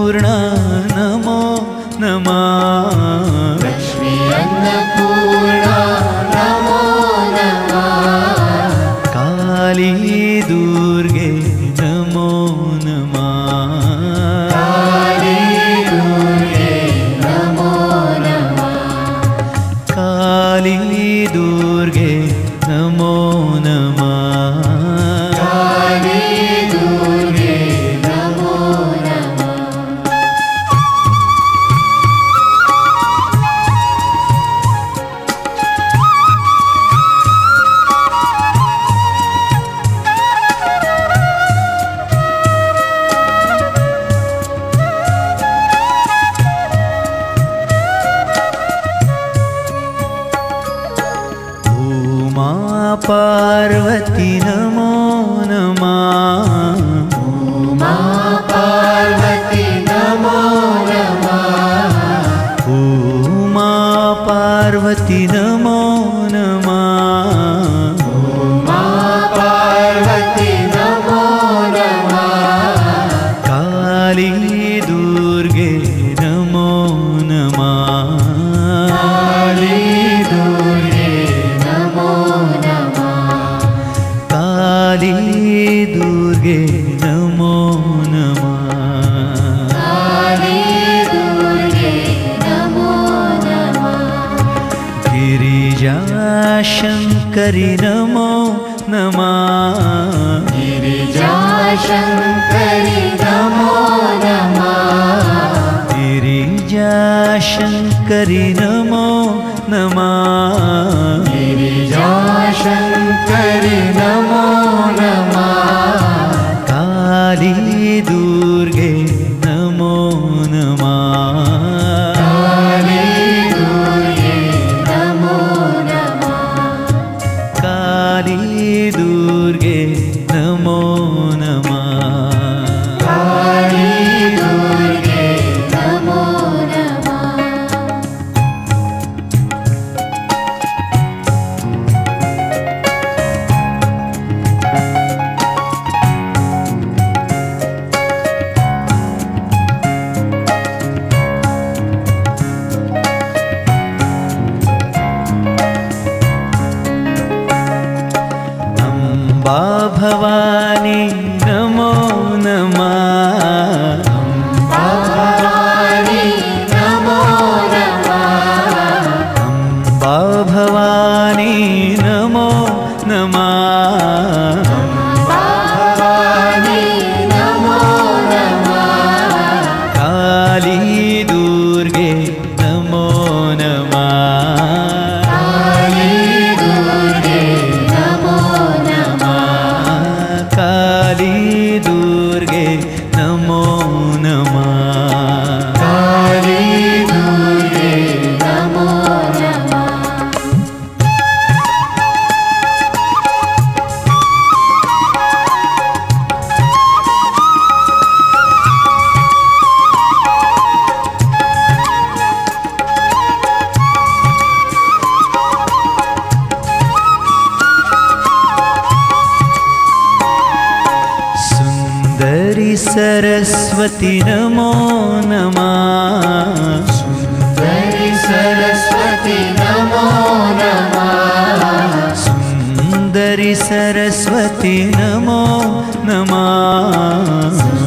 पूर्ण नमो नमः। नमो नमः। गिरिजाशङ्करि नमो नमः। गिरिजाशङ्करि नमो ভাবা सरस्वती नमो नमः।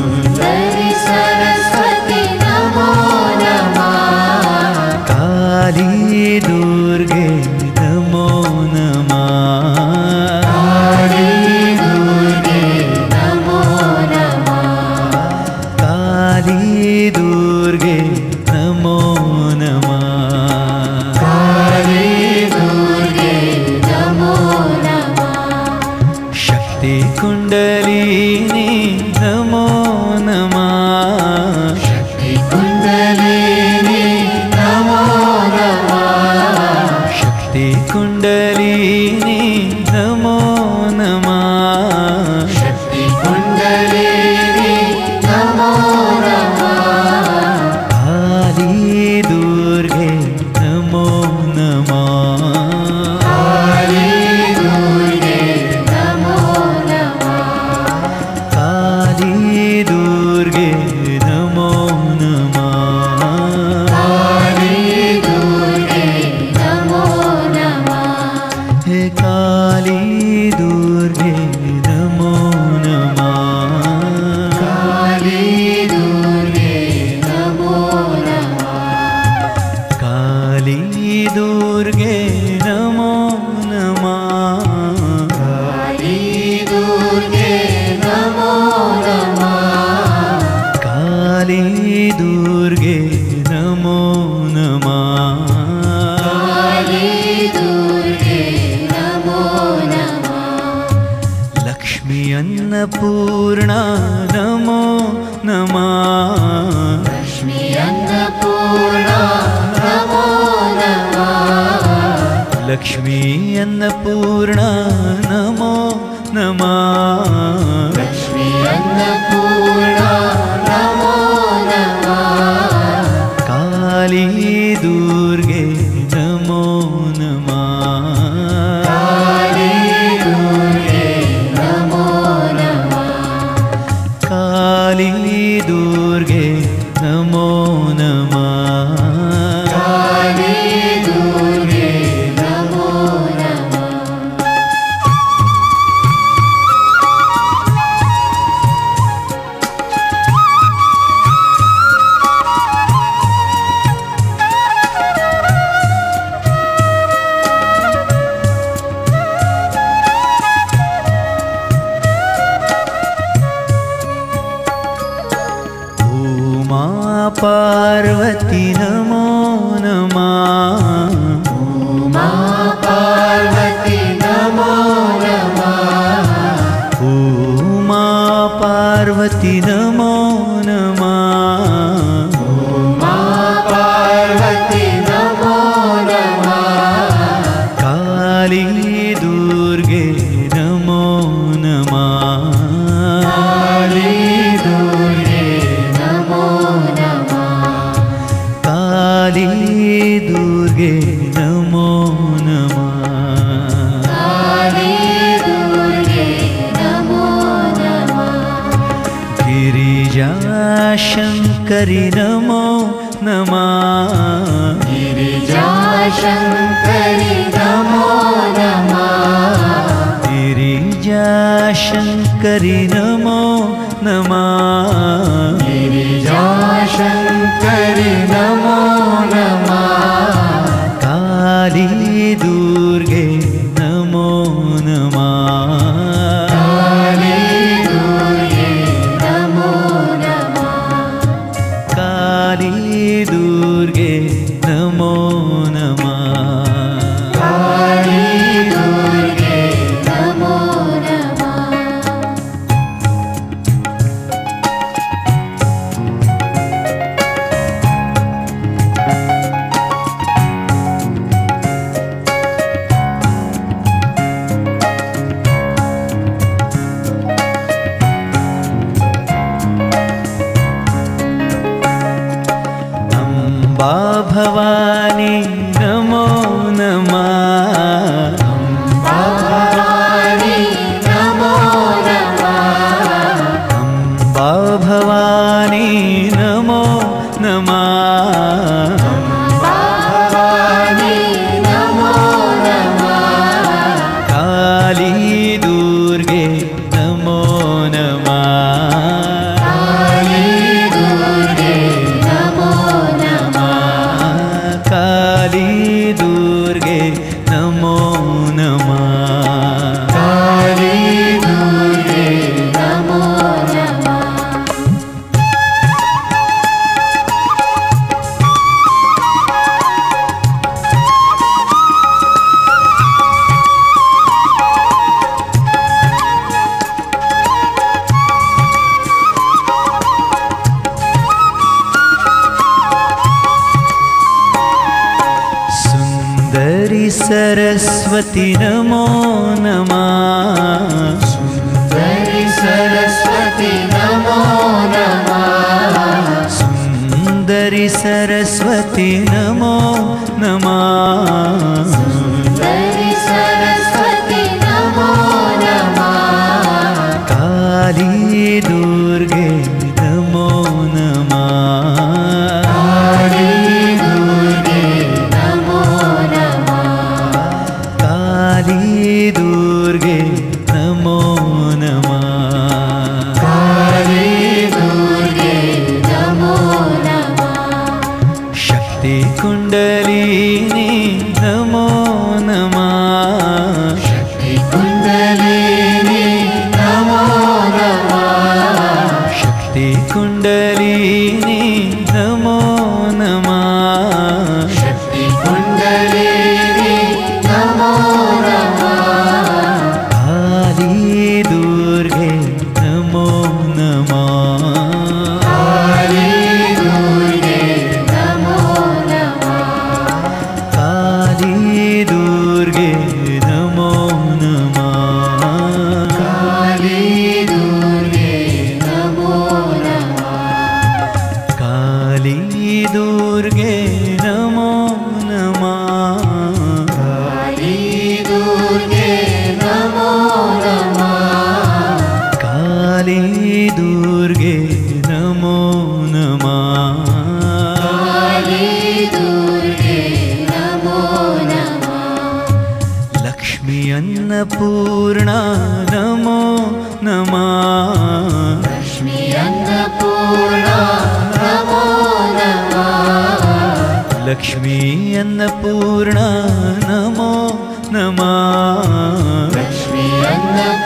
लक्ष्मी आ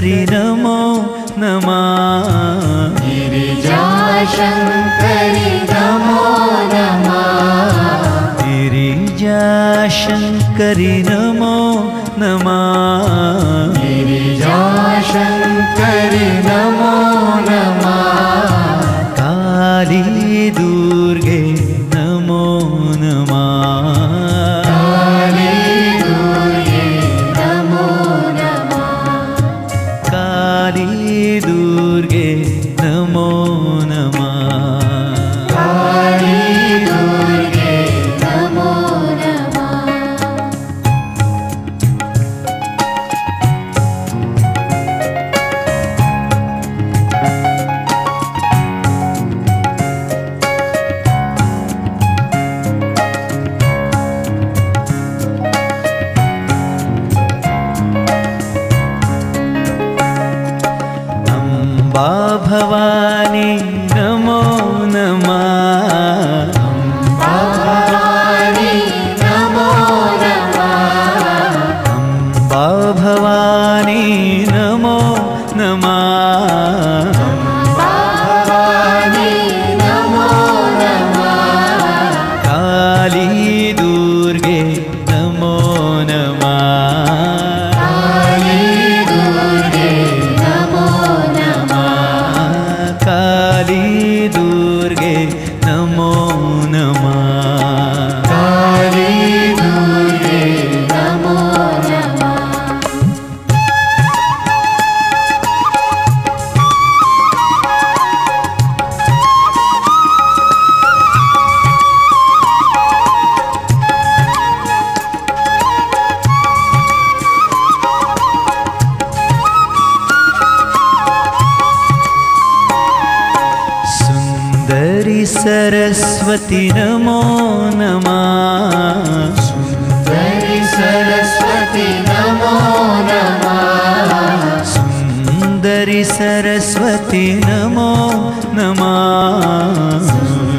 हरि नमो। नमः गिरिजाशङ्करि नमो। नमः गिरिजाशङ्करि नमो भवानी। नमो नमः।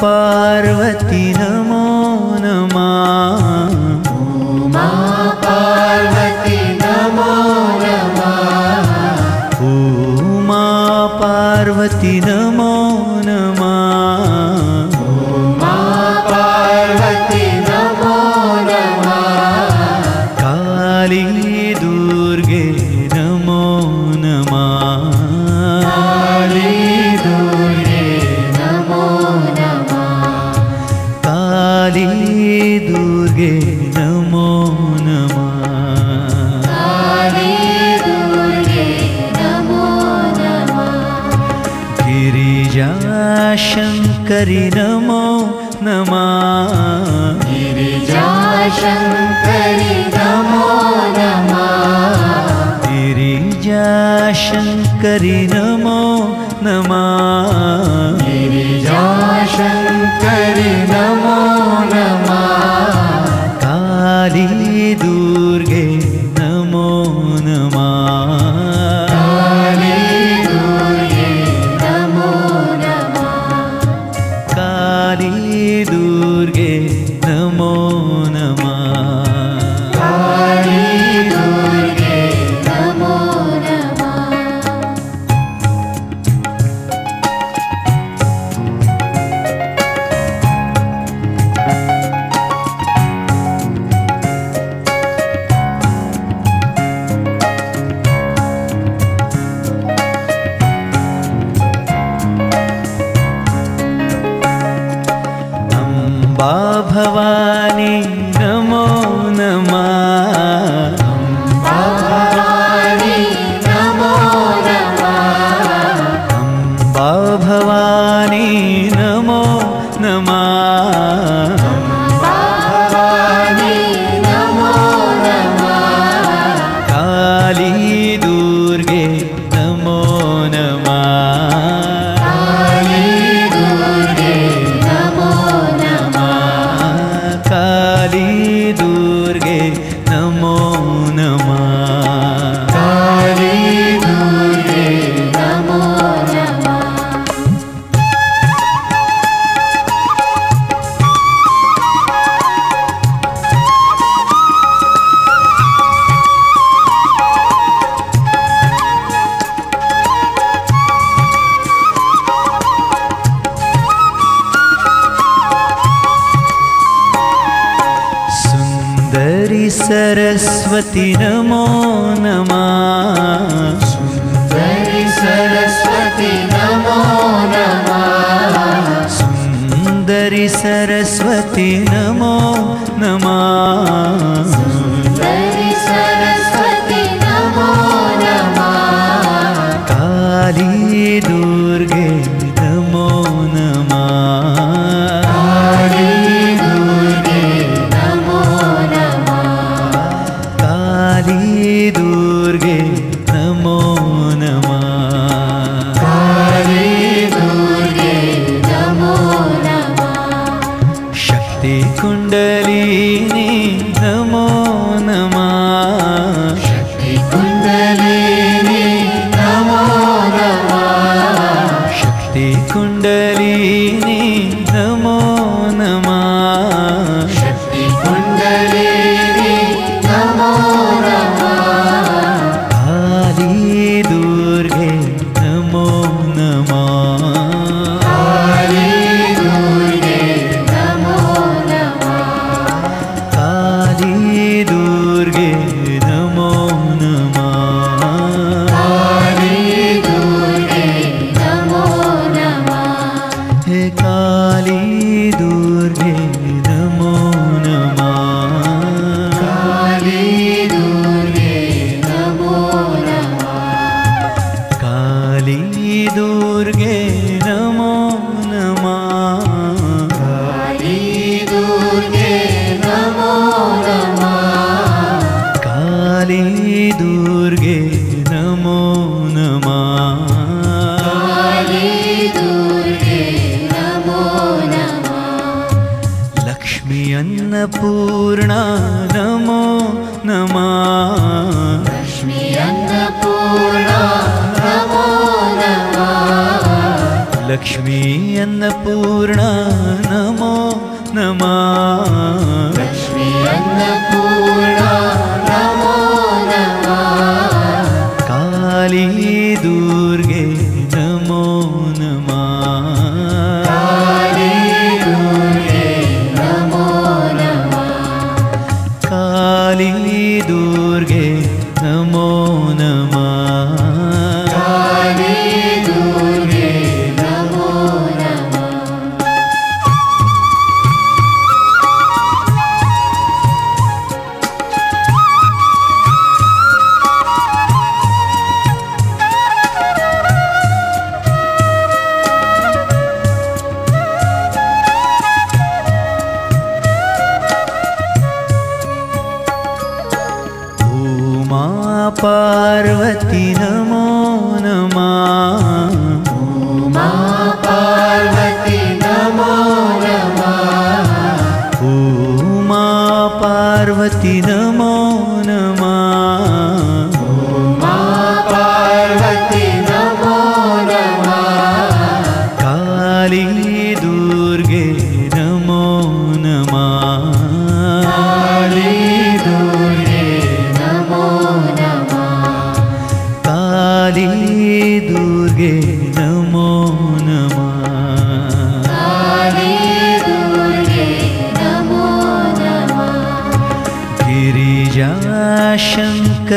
पार्वती नमो नमा। मा पार्वती नमो नमा। ॐ पार्वती ध ी नमो नमः। गिरिजाशङ्करि नमो नमः। गिरिजाशङ्करि नमो र नमो नमः। सुन्दरि सरस्वती नमो नमः। सुन्दरि सरस्वती नमः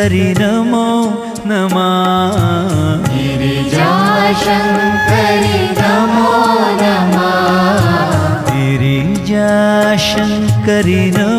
हरि नमो। नमः गिरिजाशङ्करि नमो। नमः गिरिजाशङ्करि नमो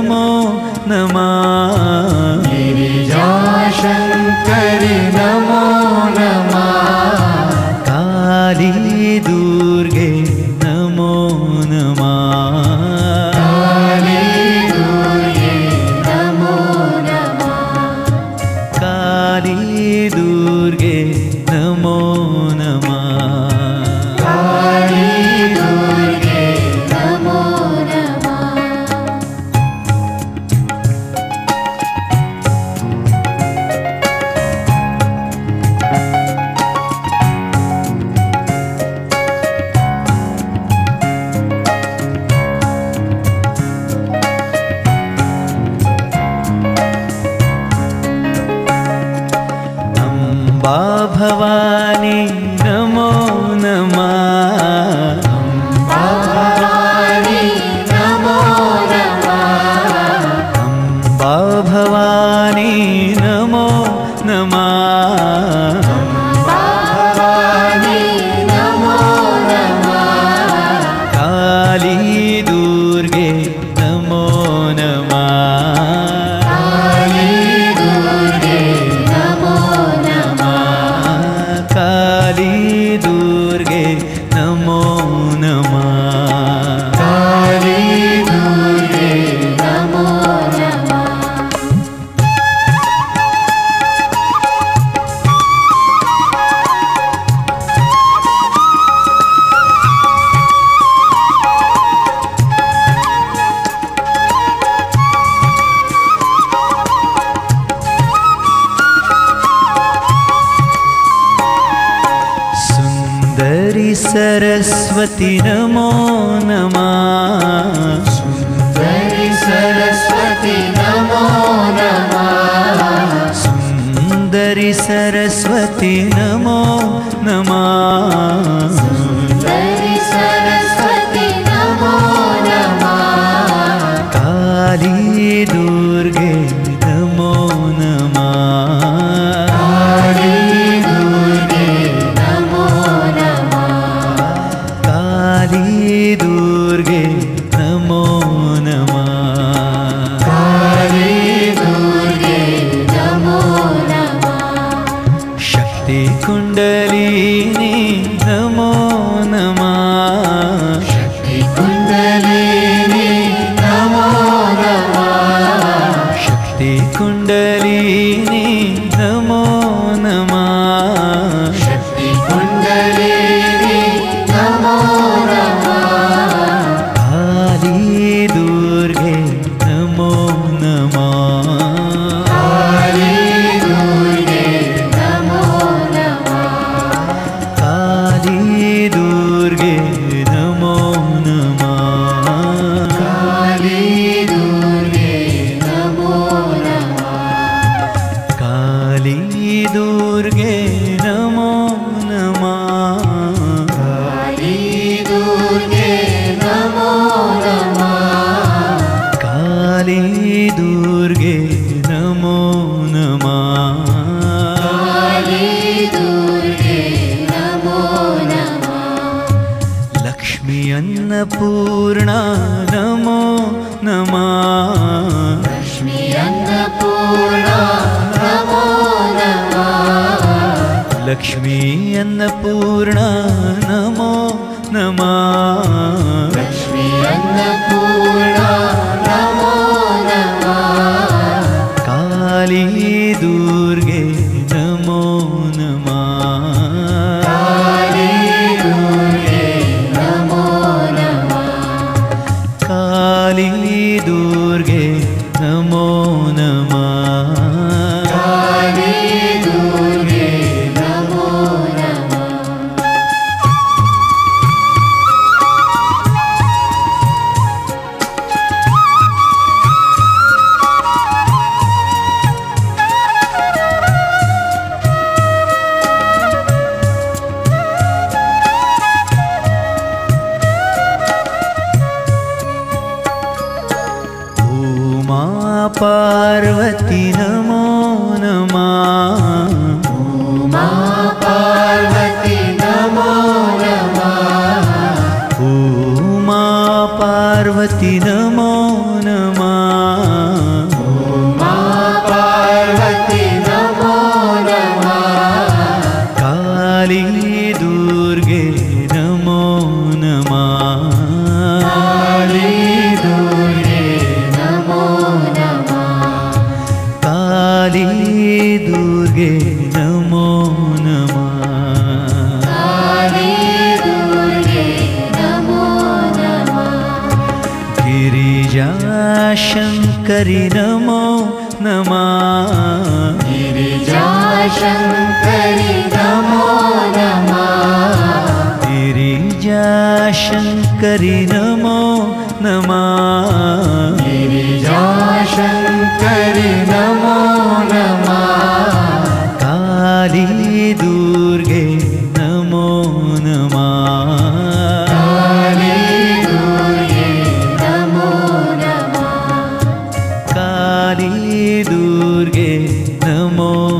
भवानी न लक्ष्मी अन्नपूर्णा पार्वती नमो नमः। हरि नमो नमः। गिरिजा शङ्करि नमो नमः। काली दुर्गे नमो नमः। दुर्गे नमो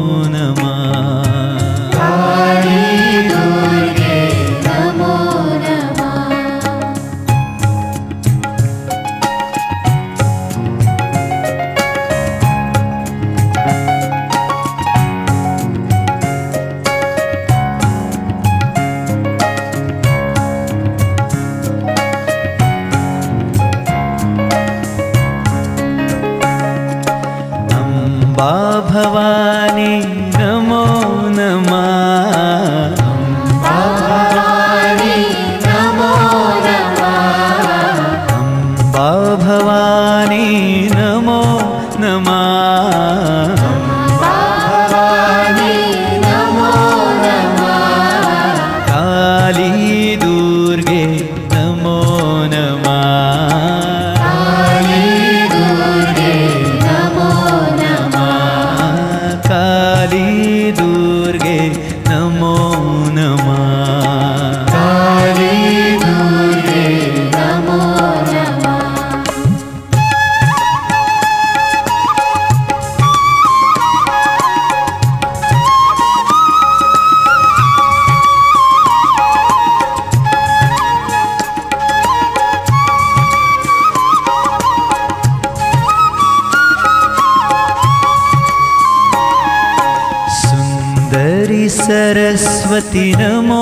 म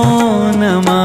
नमः।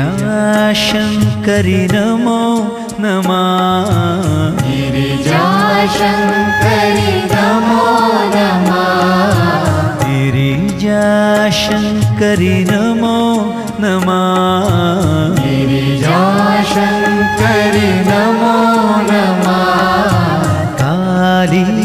गिरिजाशङ्करि नमो। नमः गिरिजाशङ्करि नमो। नमः गिरिजाशङ्करि नमो। नमः गिरिजाशङ्करि नमो नमः। काली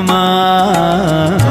मा